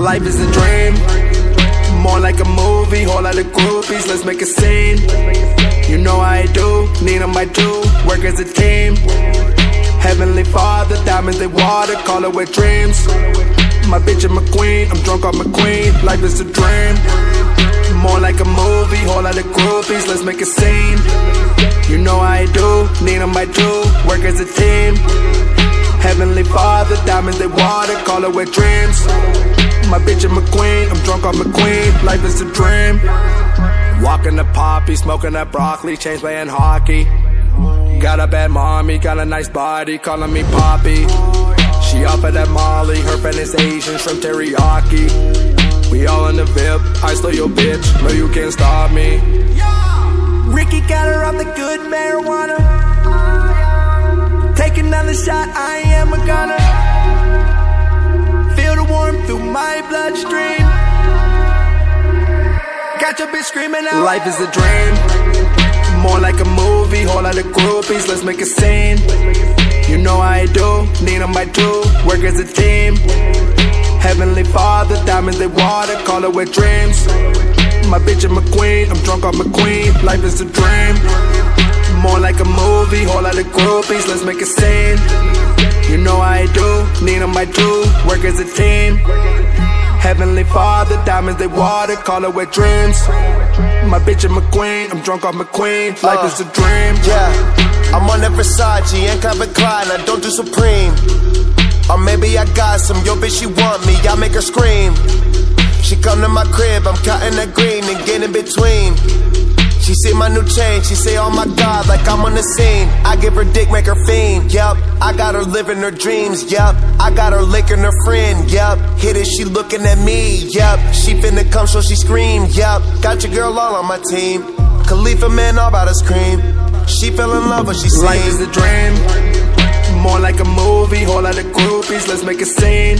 Life is a dream, more like a movie. Whole lot of groupies, let's make a scene. You know I do, need on my do, work as a team. Heavenly Father, diamonds they water, call it with dreams. My bitch and my queen, I'm drunk on my queen. Life is a dream, more like a movie. Whole lot of groupies, let's make a scene. You know I do, need on my do, work as a team. Heavenly Father, diamonds they water, call it with dreams. My bitch and my queen, I'm drunk on my queen. Life is a dream. Walking the poppy, smoking that broccoli, change playing hockey. Got a bad mommy, got a nice body, calling me Poppy. She off of that Molly, her friend is Asian, shrimp teriyaki. We all in the VIP, I stole your bitch, no you can't stop me. Ricky got her off the good marijuana. Shot, I am a gunner. Feel the warmth through my bloodstream. Got your bitch screaming out. Life is a dream, more like a movie. Whole lot of groupies, let's make a scene. You know I do, need on my do, work as a team. Heavenly Father, diamonds they water, call it with dreams. My bitch and my queen, I'm drunk on my queen. Life is a dream, more like a movie. Whole lot of groupies, let's make a scene. You know I do, need on my do, work as a team. Heavenly Father, diamonds they water, call it with dreams. My bitch and my queen, I'm drunk off my queen. Life is a uh, dream. Yeah, I'm on that Versace and Calvin Klein. I don't do Supreme. Or maybe I got some. Yo, bitch, she want me. I make her scream. She come to my crib. I'm cutting that green and get in between. My new chain. She say, Oh my God, like I'm on the scene. I give her dick, make her fiend. Yup, I got her living her dreams. Yup, I got her licking her friend. Yup, hit it, she looking at me. Yup, she finna come, so she scream. Yup, got your girl all on my team. Khalifa man, all about us cream. She fell in love when she seen. Life is a dream, more like a movie. Whole lot of groupies, let's make a scene.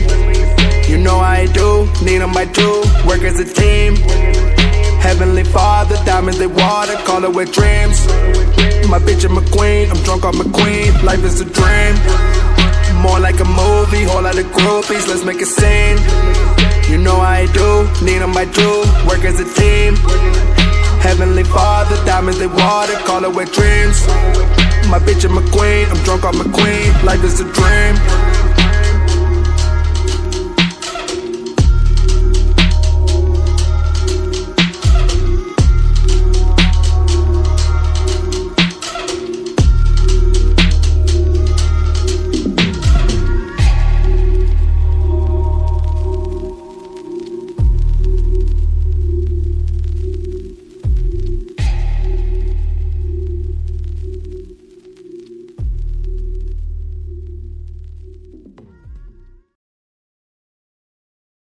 You know I do, need on my do, work as a team. Heavenly Father, diamonds they water, call it with dreams. My bitch and my queen, I'm drunk on my queen. Life is a dream, more like a movie. Whole lot of groupies, let's make a scene. You know I do, need on my do, work as a team. Heavenly Father, diamonds they water, call it with dreams. My bitch and my queen, I'm drunk on my queen. Life is a dream.